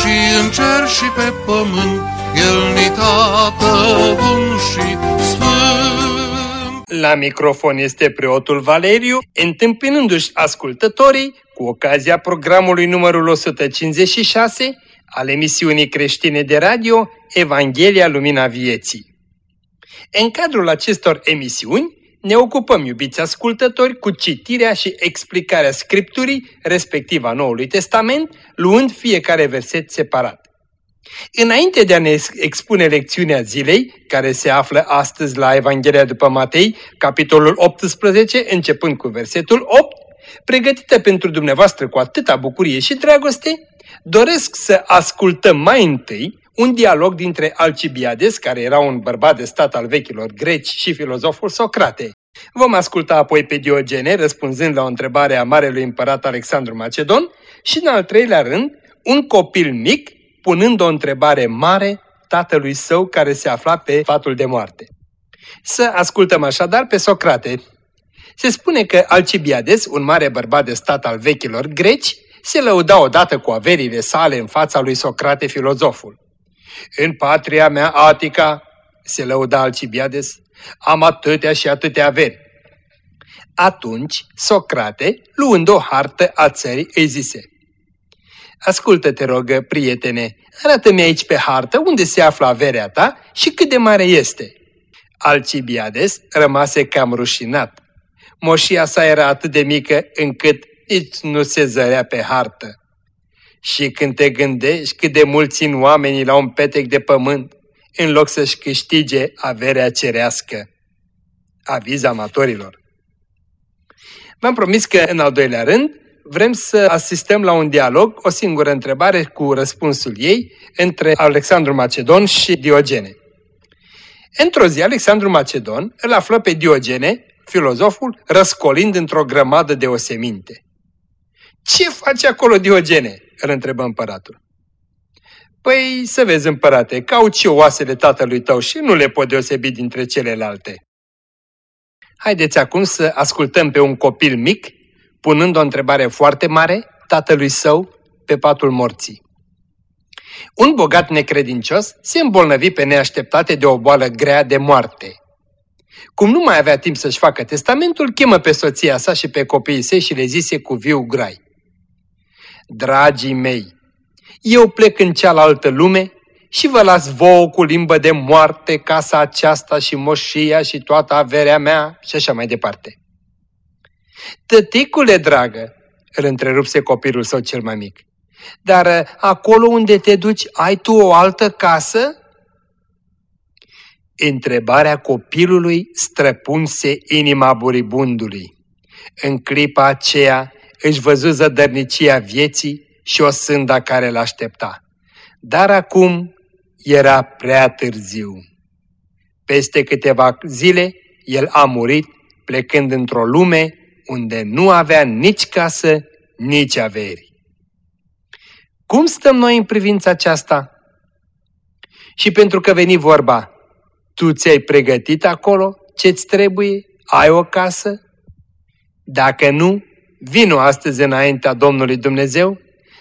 și în cer și pe pământ, El ni tată bun și sfânt. La microfon este preotul Valeriu, întâmpinându-și ascultătorii cu ocazia programului numărul 156 al emisiunii creștine de radio Evanghelia Lumina Vieții. În cadrul acestor emisiuni ne ocupăm, iubiți ascultători, cu citirea și explicarea Scripturii, respectiv a Noului Testament, luând fiecare verset separat. Înainte de a ne expune lecțiunea zilei, care se află astăzi la Evanghelia după Matei, capitolul 18, începând cu versetul 8, pregătită pentru dumneavoastră cu atâta bucurie și dragoste, doresc să ascultăm mai întâi un dialog dintre Alcibiades, care era un bărbat de stat al vechilor greci și filozoful Socrate. Vom asculta apoi pe Diogene răspunzând la o întrebare a marelui împărat Alexandru Macedon și în al treilea rând un copil mic punând o întrebare mare tatălui său care se afla pe fatul de moarte. Să ascultăm așadar pe Socrate. Se spune că Alcibiades, un mare bărbat de stat al vechilor greci, se lăuda odată cu averile sale în fața lui Socrate filozoful. În patria mea Atica, se lăuda Alcibiades, am atâtea și atâtea averi. Atunci Socrate, luând o hartă a țării, îi zise, Ascultă, te rog, prietene, arată-mi aici pe hartă unde se află averea ta și cât de mare este. Alcibiades rămase cam rușinat. Moșia sa era atât de mică încât nici nu se zărea pe hartă. Și când te gândești cât de mult țin oamenii la un petec de pământ, în loc să-și câștige averea cerească. Aviz amatorilor. V-am promis că, în al doilea rând, vrem să asistăm la un dialog, o singură întrebare cu răspunsul ei, între Alexandru Macedon și Diogene. Într-o zi, Alexandru Macedon îl află pe Diogene, filozoful, răscolind într-o grămadă de oseminte. Ce face acolo Diogene?" Îl întrebă împăratul. Păi să vezi, împărate, caut și oasele tatălui tău și nu le pot deosebi dintre celelalte. Haideți acum să ascultăm pe un copil mic, punând o întrebare foarte mare tatălui său pe patul morții. Un bogat necredincios se îmbolnăvi pe neașteptate de o boală grea de moarte. Cum nu mai avea timp să-și facă testamentul, chemă pe soția sa și pe copiii săi și le zise cu viu grai. Dragii mei, eu plec în cealaltă lume și vă las vouă cu limbă de moarte casa aceasta și moșia și toată averea mea și așa mai departe. Tăticule dragă, îl întrerupse copilul său cel mai mic, dar uh, acolo unde te duci ai tu o altă casă? Întrebarea copilului străpunse inima buribundului. În clipa aceea își văzu zădărnicia vieții și o sânda care l-aștepta. Dar acum era prea târziu. Peste câteva zile, el a murit plecând într-o lume unde nu avea nici casă, nici averi. Cum stăm noi în privința aceasta? Și pentru că veni vorba, tu ți-ai pregătit acolo ce-ți trebuie? Ai o casă? Dacă nu, vino astăzi înaintea Domnului Dumnezeu,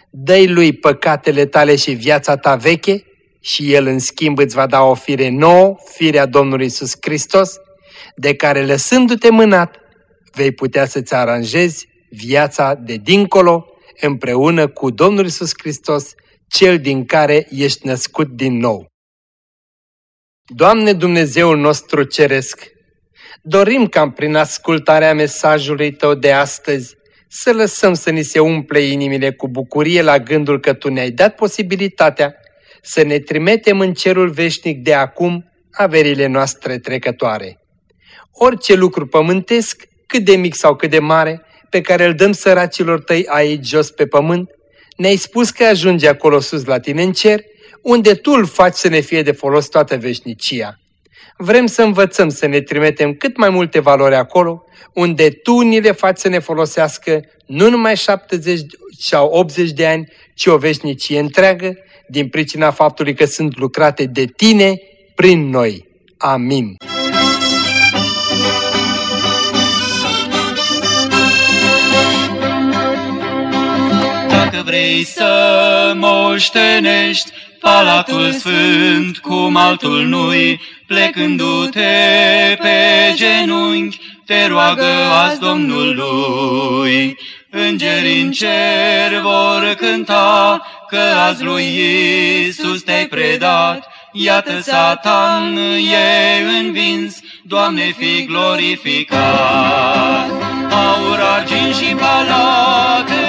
dă lui păcatele tale și viața ta veche și El în schimb îți va da o fire nouă, firea Domnului Iisus Hristos, de care lăsându-te mânat, vei putea să-ți aranjezi viața de dincolo împreună cu Domnul Iisus Hristos, Cel din care ești născut din nou. Doamne Dumnezeul nostru ceresc, dorim ca prin ascultarea mesajului Tău de astăzi să lăsăm să ni se umple inimile cu bucurie la gândul că Tu ne-ai dat posibilitatea să ne trimitem în cerul veșnic de acum averile noastre trecătoare. Orice lucru pământesc, cât de mic sau cât de mare, pe care îl dăm săracilor tăi aici jos pe pământ, Ne-ai spus că ajunge acolo sus la tine în cer, unde tu îl faci să ne fie de folos toată veșnicia. Vrem să învățăm să ne trimitem cât mai multe valori acolo, unde tu ni le faci să ne folosească nu numai 70 sau 80 de ani, ci o veșnicie întreagă, din pricina faptului că sunt lucrate de tine prin noi. Amin. Dacă vrei să moștenești Palatul Sfânt cum altul nu-i, plecându-te pe genunchi, te roagă azi Domnului. Îngerii în cer vor cânta că azi lui Iisus te-ai predat, Iată Satan e învins, Doamne fi glorificat. Aur, argint și palate,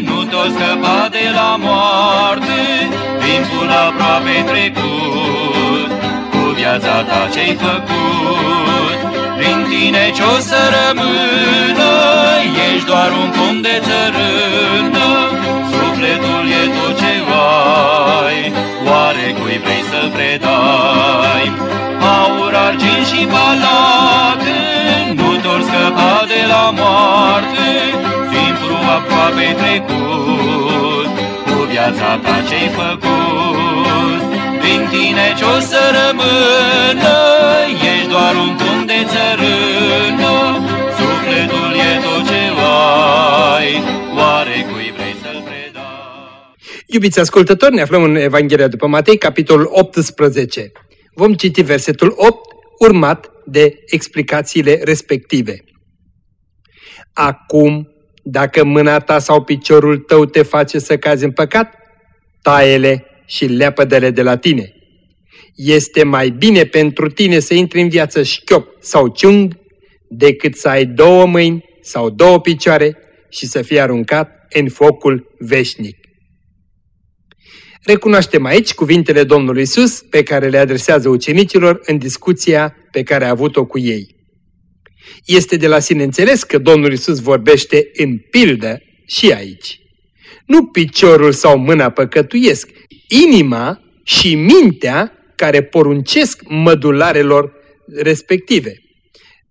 nu tot scăpa de la moarte, timpul aproape trecut, cu viața ta ce-ai făcut. Prin tine ce-o să rămână, ești doar un pom de țărână, sufletul e tot ce ai, oare cui vrei să predai? Aur, argint și palate, nu doar scăpa de la moarte, timpul aproape trecut, cu viața ta ce-ai făcut. Din tine ce-o să rămână, ești doar un punct de țărână, sufletul e tot ce ai, oare cui vrei să-l predai? Iubiți ascultători, ne aflăm în Evanghelia după Matei, capitolul 18. Vom citi versetul 8, urmat de explicațiile respective. Acum, dacă mâna ta sau piciorul tău te face să cazi în păcat, taie-le și leapădele de la tine. Este mai bine pentru tine să intri în viață șchiop sau ciung decât să ai două mâini sau două picioare și să fii aruncat în focul veșnic. Recunoaștem aici cuvintele Domnului Isus pe care le adresează ucenicilor în discuția pe care a avut-o cu ei. Este de la sine înțeles că Domnul Isus vorbește în pildă și aici. Nu piciorul sau mâna păcătuiesc, inima și mintea care poruncesc mădularelor respective.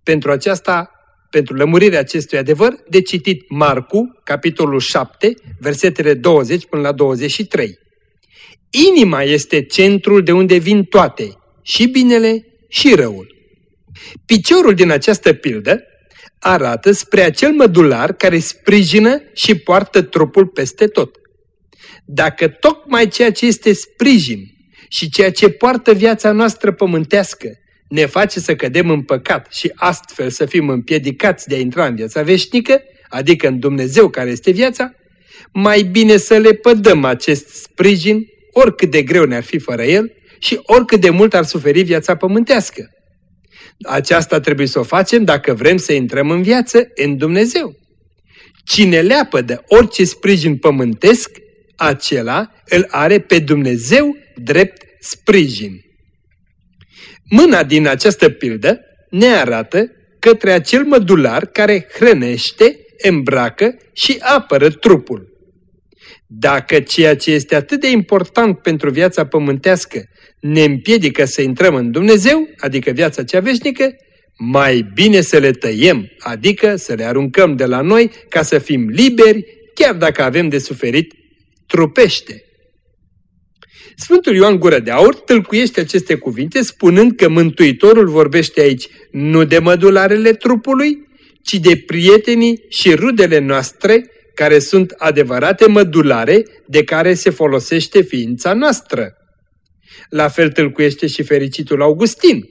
Pentru aceasta, pentru lămurirea acestui adevăr, de citit Marcu, capitolul 7, versetele 20 până la 23. Inima este centrul de unde vin toate, și binele și răul. Piciorul din această pildă arată spre acel mădular care sprijină și poartă trupul peste tot. Dacă tocmai ceea ce este sprijin și ceea ce poartă viața noastră pământească ne face să cădem în păcat și astfel să fim împiedicați de a intra în viața veșnică, adică în Dumnezeu care este viața, mai bine să le pădăm acest sprijin, oricât de greu ne-ar fi fără el și oricât de mult ar suferi viața pământească. Aceasta trebuie să o facem dacă vrem să intrăm în viață în Dumnezeu. Cine leapă de orice sprijin pământesc, acela îl are pe Dumnezeu drept sprijin. Mâna din această pildă ne arată către acel mădular care hrănește, îmbracă și apără trupul. Dacă ceea ce este atât de important pentru viața pământească ne împiedică să intrăm în Dumnezeu, adică viața cea veșnică, mai bine să le tăiem, adică să le aruncăm de la noi ca să fim liberi, chiar dacă avem de suferit trupește. Sfântul Ioan Gură de Aur tâlcuiește aceste cuvinte spunând că Mântuitorul vorbește aici nu de mădularele trupului, ci de prietenii și rudele noastre care sunt adevărate mădulare de care se folosește ființa noastră. La fel tâlcuiește și fericitul Augustin.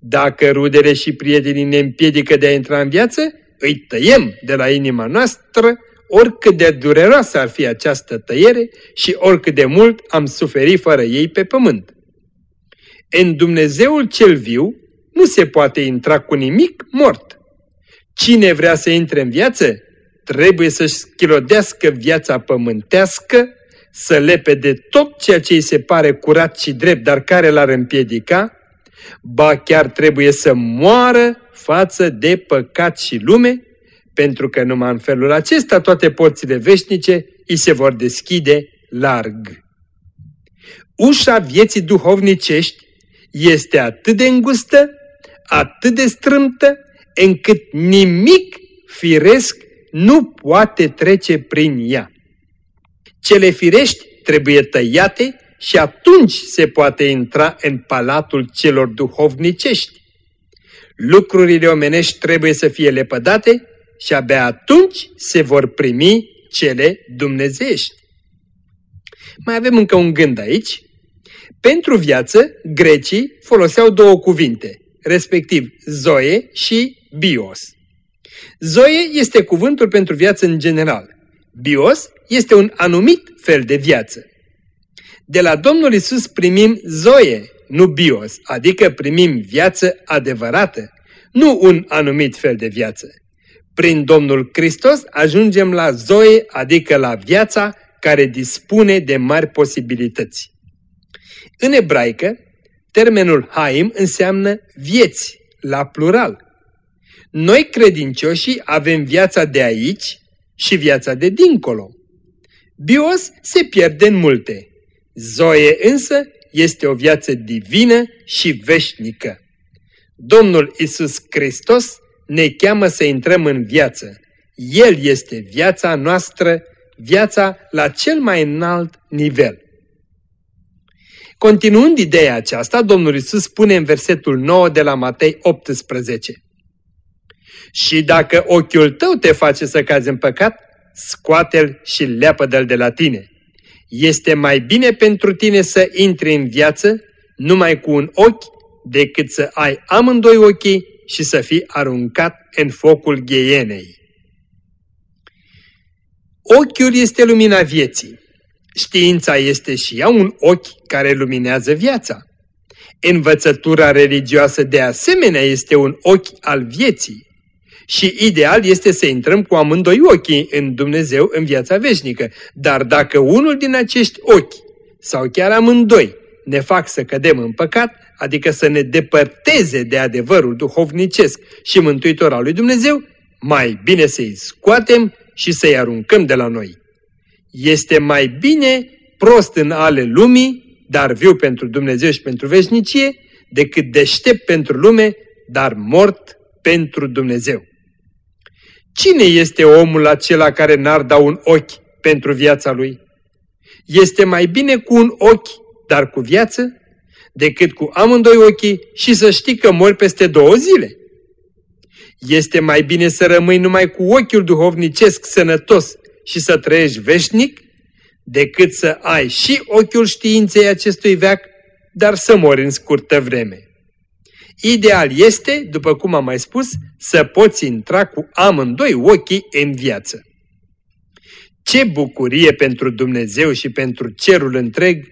Dacă rudele și prietenii ne împiedică de a intra în viață, îi tăiem de la inima noastră, oricât de dureroasă ar fi această tăiere și oricât de mult am suferit fără ei pe pământ. În Dumnezeul cel viu nu se poate intra cu nimic mort. Cine vrea să intre în viață, trebuie să-și schilodească viața pământească, să lepe de tot ceea ce îi se pare curat și drept, dar care l-ar împiedica, ba chiar trebuie să moară față de păcat și lume, pentru că numai în felul acesta toate porțile veșnice îi se vor deschide larg. Ușa vieții duhovnicești este atât de îngustă, atât de strâmtă, încât nimic firesc nu poate trece prin ea. Cele firești trebuie tăiate și atunci se poate intra în palatul celor duhovnicești. Lucrurile omenești trebuie să fie lepădate și abia atunci se vor primi cele dumnezeiești. Mai avem încă un gând aici. Pentru viață, grecii foloseau două cuvinte, respectiv zoe și bios. Zoe este cuvântul pentru viață în general. Bios este un anumit fel de viață. De la Domnul Isus primim zoe, nu bios, adică primim viață adevărată, nu un anumit fel de viață. Prin Domnul Hristos ajungem la zoe, adică la viața care dispune de mari posibilități. În ebraică, termenul haim înseamnă vieți, la plural. Noi credincioșii avem viața de aici și viața de dincolo. Bios se pierde în multe. Zoe însă este o viață divină și veșnică. Domnul Isus Hristos ne cheamă să intrăm în viață. El este viața noastră, viața la cel mai înalt nivel. Continuând ideea aceasta, Domnul Isus spune în versetul 9 de la Matei 18. Și dacă ochiul tău te face să cazi în păcat, scoate-l și leapă-l de la tine. Este mai bine pentru tine să intri în viață numai cu un ochi decât să ai amândoi ochii și să fii aruncat în focul gheienei. Ochiul este lumina vieții. Știința este și ea un ochi care luminează viața. Învățătura religioasă de asemenea este un ochi al vieții. Și ideal este să intrăm cu amândoi ochii în Dumnezeu în viața veșnică. Dar dacă unul din acești ochi, sau chiar amândoi, ne fac să cădem în păcat, adică să ne depărteze de adevărul duhovnicesc și mântuitor al lui Dumnezeu, mai bine să-i scoatem și să-i aruncăm de la noi. Este mai bine prost în ale lumii, dar viu pentru Dumnezeu și pentru veșnicie, decât deștept pentru lume, dar mort pentru Dumnezeu. Cine este omul acela care n-ar da un ochi pentru viața lui? Este mai bine cu un ochi, dar cu viață, decât cu amândoi ochii și să știi că mori peste două zile. Este mai bine să rămâi numai cu ochiul duhovnicesc sănătos și să trăiești veșnic, decât să ai și ochiul științei acestui veac, dar să mori în scurtă vreme. Ideal este, după cum am mai spus, să poți intra cu amândoi ochii în viață. Ce bucurie pentru Dumnezeu și pentru cerul întreg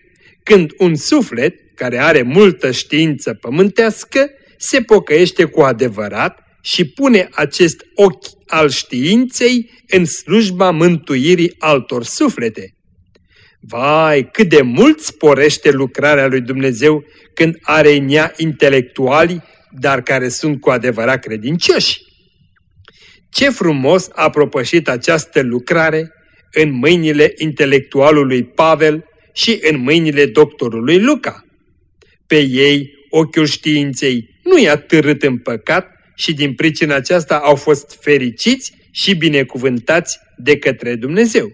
când un suflet care are multă știință pământească se pocăiește cu adevărat și pune acest ochi al științei în slujba mântuirii altor suflete. Vai, cât de mult sporește lucrarea lui Dumnezeu când are în ea intelectuali, dar care sunt cu adevărat credincioși. Ce frumos a propășit această lucrare în mâinile intelectualului Pavel și în mâinile doctorului Luca. Pe ei, ochiul științei nu i-a târât în păcat și din pricina aceasta au fost fericiți și binecuvântați de către Dumnezeu.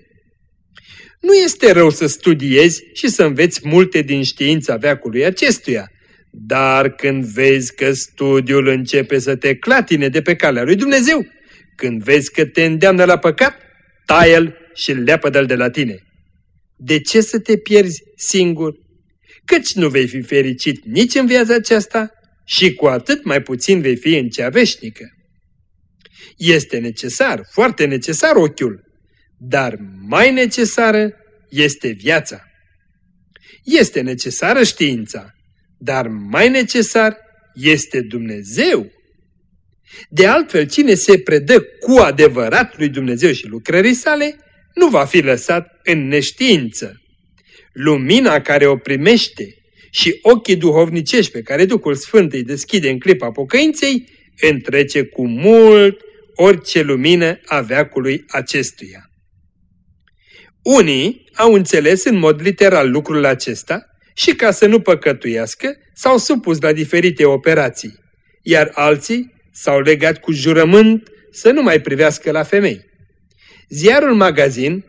Nu este rău să studiezi și să înveți multe din știința veacului acestuia, dar când vezi că studiul începe să te clatine de pe calea lui Dumnezeu, când vezi că te îndeamnă la păcat, taie-l și leapă-l de la tine. De ce să te pierzi singur? Căci nu vei fi fericit nici în viața aceasta și cu atât mai puțin vei fi în cea veșnică. Este necesar, foarte necesar ochiul, dar mai necesară este viața. Este necesară știința, dar mai necesar este Dumnezeu. De altfel, cine se predă cu adevărat lui Dumnezeu și lucrării sale, nu va fi lăsat în neștiință. Lumina care o primește și ochii duhovnicești pe care Duhul Sfânt îi deschide în clipa pocăinței, întrece cu mult orice lumină a veacului acestuia. Unii au înțeles în mod literal lucrul acesta și ca să nu păcătuiască, s-au supus la diferite operații, iar alții s-au legat cu jurământ să nu mai privească la femei. Ziarul magazin,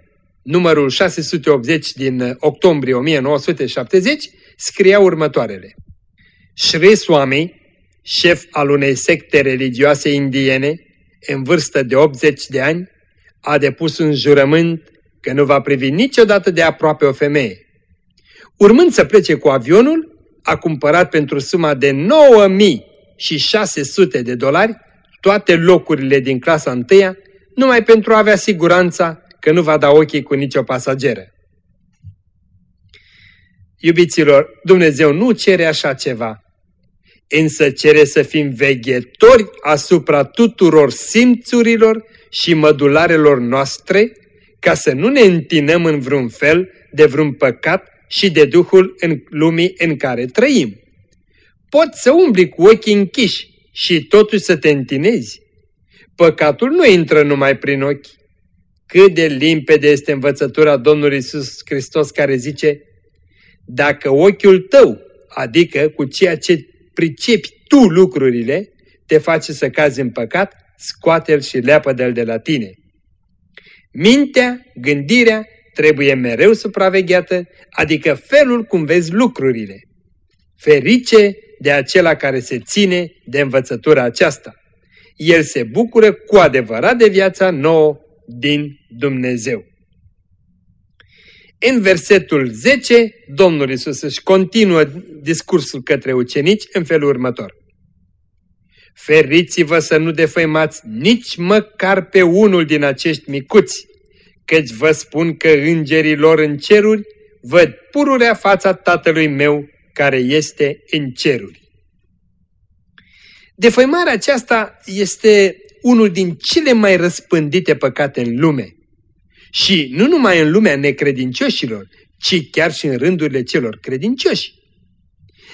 numărul 680 din octombrie 1970, scria următoarele. Sri Swami, șef al unei secte religioase indiene, în vârstă de 80 de ani, a depus un jurământ că nu va privi niciodată de aproape o femeie. Urmând să plece cu avionul, a cumpărat pentru suma de 9600 de dolari toate locurile din clasa întâia, numai pentru a avea siguranța că nu va da ochii cu nicio pasageră. Iubiților, Dumnezeu nu cere așa ceva, însă cere să fim veghetori asupra tuturor simțurilor și mădularelor noastre, ca să nu ne întinăm în vreun fel de vreun păcat și de Duhul în lumii în care trăim. Poți să umbli cu ochii închiși și totuși să te întinezi. Păcatul nu intră numai prin ochi. Cât de limpede este învățătura Domnului Isus Hristos care zice, dacă ochiul tău, adică cu ceea ce pricepi tu lucrurile, te face să cazi în păcat, scoate-l și leapă-de-l de la tine. Mintea, gândirea, trebuie mereu supravegheată, adică felul cum vezi lucrurile. Ferice de acela care se ține de învățătura aceasta. El se bucură cu adevărat de viața nouă din Dumnezeu. În versetul 10, Domnul Isus își continuă discursul către ucenici în felul următor. Feriți-vă să nu defăimați nici măcar pe unul din acești micuți, căci vă spun că îngerii lor în ceruri văd pururea fața Tatălui meu care este în ceruri. Defăimarea aceasta este unul din cele mai răspândite păcate în lume. Și nu numai în lumea necredincioșilor, ci chiar și în rândurile celor credincioși.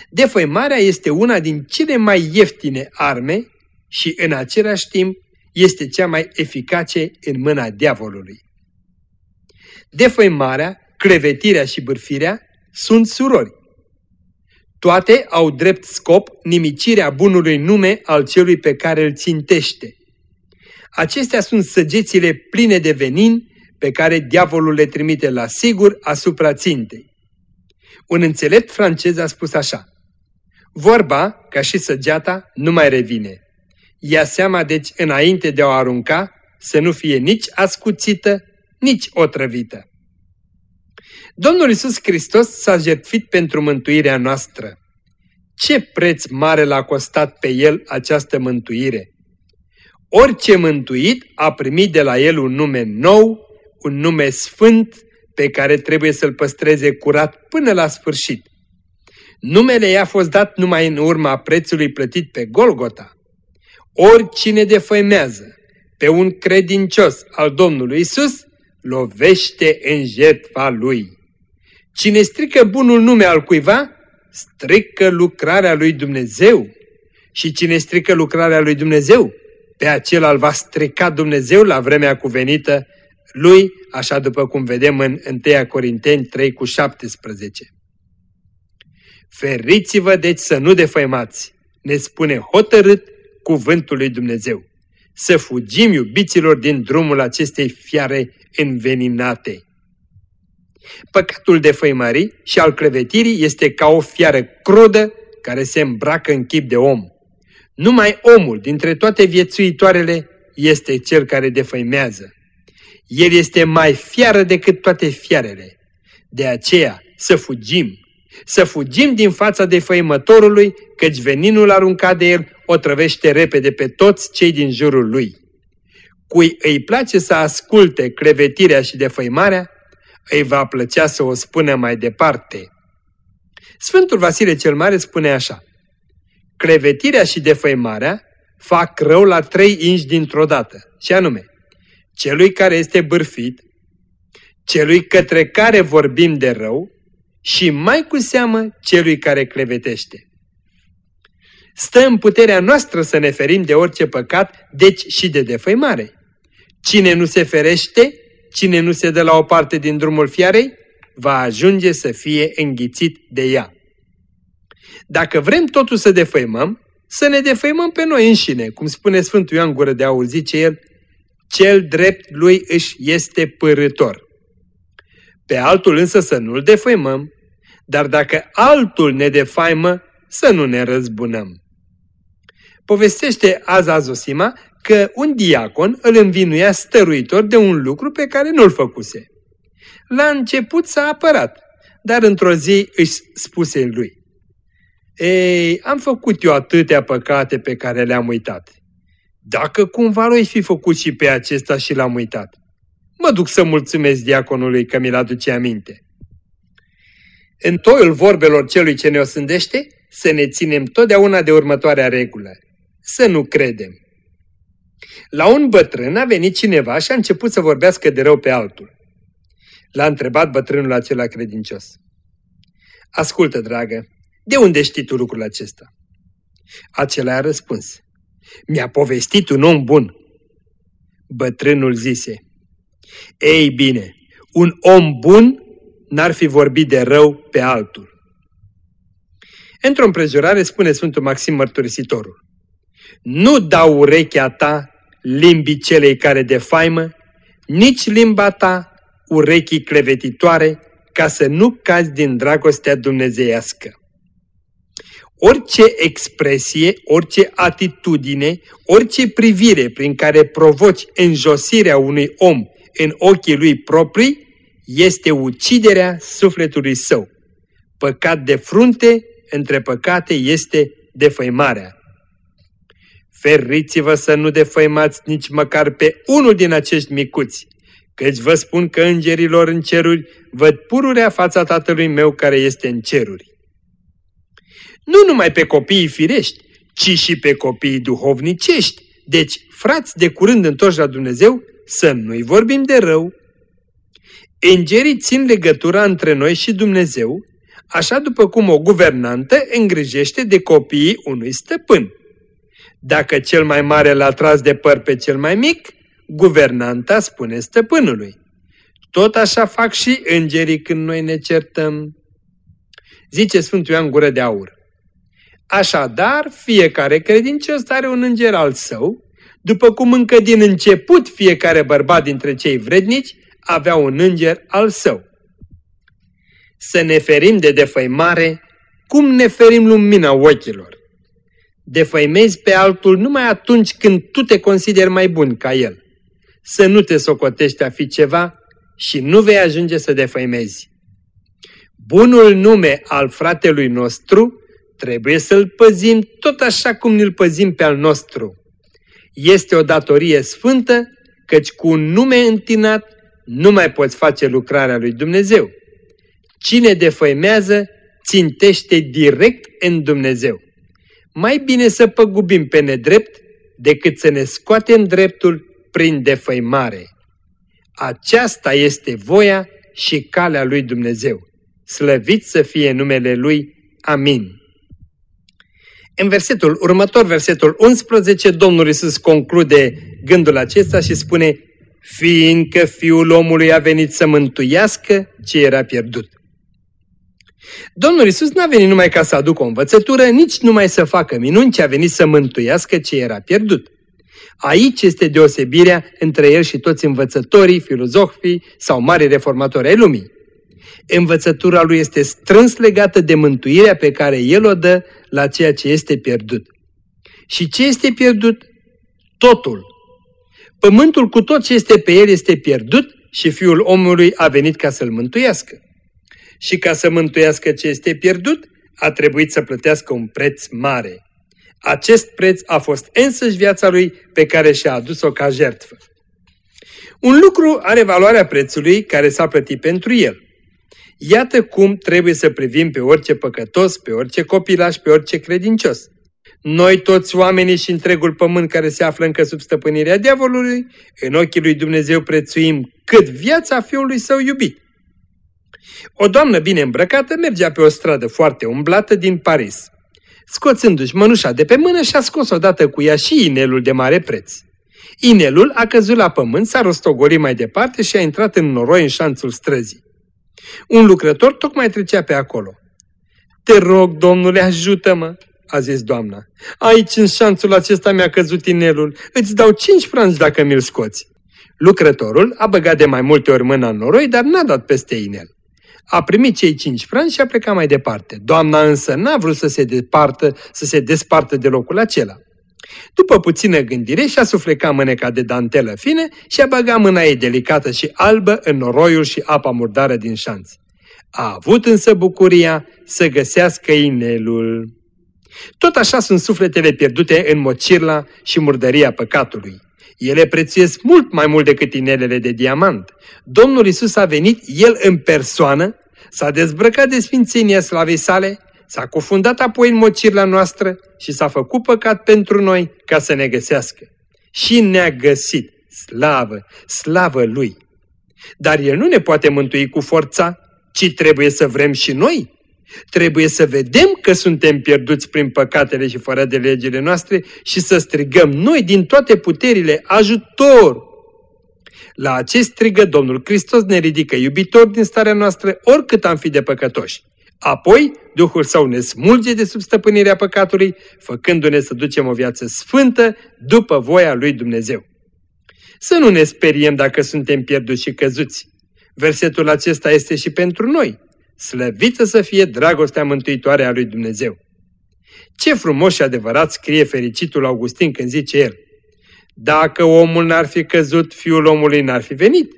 Defăimarea este una din cele mai ieftine arme și în același timp este cea mai eficace în mâna diavolului. Defăimarea, crevetirea și bârfirea sunt surori. Toate au drept scop nimicirea bunului nume al celui pe care îl țintește. Acestea sunt săgețile pline de venin pe care diavolul le trimite la sigur asupra țintei. Un înțelept francez a spus așa, Vorba, ca și săgeata, nu mai revine. Ia seama deci înainte de a o arunca să nu fie nici ascuțită, nici otrăvită. Domnul Isus Hristos s-a jertfit pentru mântuirea noastră. Ce preț mare l-a costat pe El această mântuire! Orice mântuit a primit de la El un nume nou, un nume sfânt, pe care trebuie să-l păstreze curat până la sfârșit. Numele i-a fost dat numai în urma prețului plătit pe Golgota. Oricine defăimează pe un credincios al Domnului Isus, lovește în jertfa lui. Cine strică bunul nume al cuiva, strică lucrarea lui Dumnezeu. Și cine strică lucrarea lui Dumnezeu, pe acela îl va strica Dumnezeu la vremea cuvenită lui, așa după cum vedem în 1 Corinteni 3 cu 17. Feriți-vă deci să nu defăimați, ne spune hotărât cuvântul lui Dumnezeu. Să fugim iubiților din drumul acestei fiare înveninate. Păcatul defăimării și al clevetirii este ca o fiară crudă care se îmbracă în chip de om. Numai omul dintre toate viețuitoarele este cel care defăimează. El este mai fiară decât toate fiarele. De aceea să fugim, să fugim din fața defăimătorului, căci veninul aruncat de el o trăvește repede pe toți cei din jurul lui. Cui îi place să asculte crevetirea și defăimarea, îi va plăcea să o spună mai departe. Sfântul Vasile cel Mare spune așa, Crevetirea și defăimarea fac rău la trei inși dintr-o dată, și anume, celui care este bârfit, celui către care vorbim de rău și mai cu seamă celui care clevetește. Stă în puterea noastră să ne ferim de orice păcat, deci și de defăimare. Cine nu se ferește, cine nu se dă la o parte din drumul fiarei, va ajunge să fie înghițit de ea. Dacă vrem totul să defăimăm, să ne defăimăm pe noi înșine, cum spune Sfântul Ioan Gură de Aur, zice el, cel drept lui își este părător. Pe altul însă să nu-l defăimăm, dar dacă altul ne defaimă, să nu ne răzbunăm. Povestește azi Azosima că un diacon îl învinuia stăruitor de un lucru pe care nu-l făcuse. La început s-a apărat, dar într-o zi își spuse lui, Ei, am făcut eu atâtea păcate pe care le-am uitat. Dacă cumva l fi făcut și pe acesta și l-am uitat, mă duc să mulțumesc diaconului că mi-l aduce aminte. În toiul vorbelor celui ce ne osândește, să ne ținem totdeauna de următoarea regulă. Să nu credem. La un bătrân a venit cineva și a început să vorbească de rău pe altul. L-a întrebat bătrânul acela credincios. Ascultă, dragă, de unde știi tu lucrul acesta? Acela a răspuns. Mi-a povestit un om bun. Bătrânul zise. Ei bine, un om bun n-ar fi vorbit de rău pe altul. Într-o împrejurare spune Sfântul Maxim Mărturisitorul. Nu dau urechea ta limbii celei care defaimă, nici limba ta urechii clevetitoare, ca să nu cazi din dragostea dumnezeiască. Orice expresie, orice atitudine, orice privire prin care provoci înjosirea unui om în ochii lui proprii, este uciderea sufletului său. Păcat de frunte, între păcate, este defăimarea. Feriți-vă să nu defăimați nici măcar pe unul din acești micuți, căci vă spun că îngerilor în ceruri văd pururea fața Tatălui meu care este în ceruri. Nu numai pe copiii firești, ci și pe copiii duhovnicești, deci frați de curând întorși la Dumnezeu, să nu-i vorbim de rău. Îngerii țin legătura între noi și Dumnezeu, așa după cum o guvernantă îngrijește de copiii unui stăpân. Dacă cel mai mare l-a tras de păr pe cel mai mic, guvernanta spune stăpânului. Tot așa fac și îngerii când noi ne certăm. Zice Sfântul Ioan Gură de Aur. Așadar, fiecare credincios are un înger al său, după cum încă din început fiecare bărbat dintre cei vrednici avea un înger al său. Să ne ferim de defăimare, cum ne ferim lumina ochilor. Defăimezi pe altul numai atunci când tu te consideri mai bun ca el. Să nu te socotești a fi ceva și nu vei ajunge să defăimezi. Bunul nume al fratelui nostru trebuie să-l păzim tot așa cum ne-l păzim pe al nostru. Este o datorie sfântă, căci cu un nume întinat nu mai poți face lucrarea lui Dumnezeu. Cine defăimează, țintește direct în Dumnezeu. Mai bine să păgubim pe nedrept decât să ne scoatem dreptul prin defăimare. Aceasta este voia și calea lui Dumnezeu. Slăvit să fie numele Lui. Amin. În versetul următor, versetul 11, Domnul Iisus conclude gândul acesta și spune fiindcă Fiul omului a venit să mântuiască ce era pierdut. Domnul Iisus n-a venit numai ca să aducă o învățătură, nici numai să facă minuni, ci a venit să mântuiască ce era pierdut. Aici este deosebirea între el și toți învățătorii, filozofii sau mari reformatori ai lumii. Învățătura lui este strâns legată de mântuirea pe care el o dă la ceea ce este pierdut. Și ce este pierdut? Totul. Pământul cu tot ce este pe el este pierdut și Fiul omului a venit ca să-l mântuiască. Și ca să mântuiască ce este pierdut, a trebuit să plătească un preț mare. Acest preț a fost însăși viața lui pe care și-a adus-o ca jertfă. Un lucru are valoarea prețului care s-a plătit pentru el. Iată cum trebuie să privim pe orice păcătos, pe orice copilaș, pe orice credincios. Noi toți oamenii și întregul pământ care se află încă sub stăpânirea diavolului, în ochii lui Dumnezeu prețuim cât viața fiului său iubit. O doamnă bine îmbrăcată mergea pe o stradă foarte umblată din Paris. Scoțându-și mănușa de pe mână și-a scos odată cu ea și inelul de mare preț. Inelul a căzut la pământ, s-a rostogolit mai departe și a intrat în noroi în șanțul străzii. Un lucrător tocmai trecea pe acolo. Te rog, domnule, ajută-mă, a zis doamna. Aici, în șanțul acesta, mi-a căzut inelul. Îți dau cinci franci dacă mi-l scoți. Lucrătorul a băgat de mai multe ori mâna în noroi, dar n-a dat peste inel. A primit cei cinci franci și a plecat mai departe. Doamna însă n-a vrut să se, departă, să se despartă de locul acela. După puțină gândire și-a suflecat mâneca de dantelă fine și a băgat mâna ei delicată și albă în noroiul și apa murdară din șanț. A avut însă bucuria să găsească inelul. Tot așa sunt sufletele pierdute în mocirla și murdăria păcatului. Ele prețuiesc mult mai mult decât inelele de diamant. Domnul Isus a venit, El în persoană, s-a dezbrăcat de sfințenia slavei sale, s-a cufundat apoi în mocirla noastră și s-a făcut păcat pentru noi ca să ne găsească. Și ne-a găsit, slavă, slavă Lui. Dar El nu ne poate mântui cu forța, ci trebuie să vrem și noi. Trebuie să vedem că suntem pierduți prin păcatele și fără de legile noastre și să strigăm noi din toate puterile ajutor. La acest strigă Domnul Hristos ne ridică iubitor din starea noastră oricât am fi de păcătoși. Apoi, Duhul Său ne smulge de sub stăpânirea păcatului, făcându-ne să ducem o viață sfântă după voia lui Dumnezeu. Să nu ne speriem dacă suntem pierduți și căzuți. Versetul acesta este și pentru noi. Slăvită să fie dragostea mântuitoare a lui Dumnezeu. Ce frumos și adevărat scrie fericitul Augustin când zice el, Dacă omul n-ar fi căzut, fiul omului n-ar fi venit.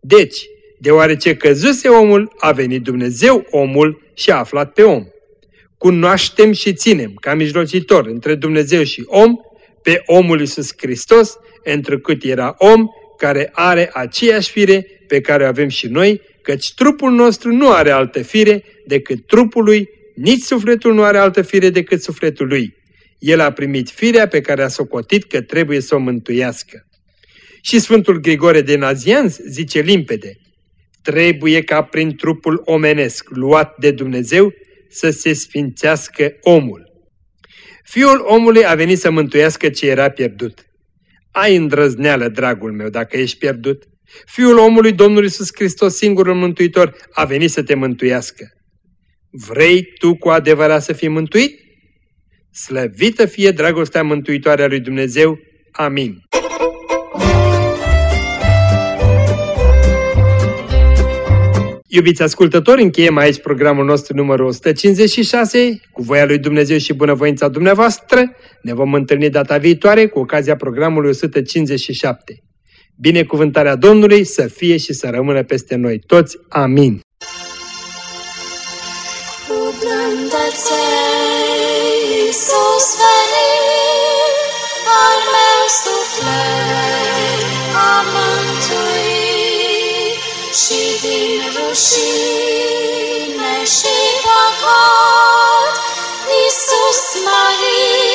Deci, deoarece căzuse omul, a venit Dumnezeu omul și a aflat pe om. Cunoaștem și ținem, ca mijlocitor între Dumnezeu și om, pe omul Iisus Hristos, întrucât era om, care are aceeași fire pe care o avem și noi, căci trupul nostru nu are altă fire decât trupul lui, nici sufletul nu are altă fire decât sufletul lui. El a primit firea pe care a socotit că trebuie să o mântuiască. Și Sfântul Grigore de Nazianz zice limpede, trebuie ca prin trupul omenesc luat de Dumnezeu să se sfințească omul. Fiul omului a venit să mântuiască ce era pierdut. Ai îndrăzneală, dragul meu, dacă ești pierdut. Fiul omului, Domnul Iisus Hristos, singurul mântuitor, a venit să te mântuiască. Vrei tu cu adevărat să fii mântuit? Slăvită fie dragostea mântuitoare a lui Dumnezeu. Amin. Iubiți ascultători, încheiem aici programul nostru numărul 156. Cu voia lui Dumnezeu și bunăvoința dumneavoastră ne vom întâlni data viitoare cu ocazia programului 157. Binecuvântarea Domnului să fie și să rămână peste noi toți. Amin. Cu al meu suflet, rușine și păcat, Iisus Maria,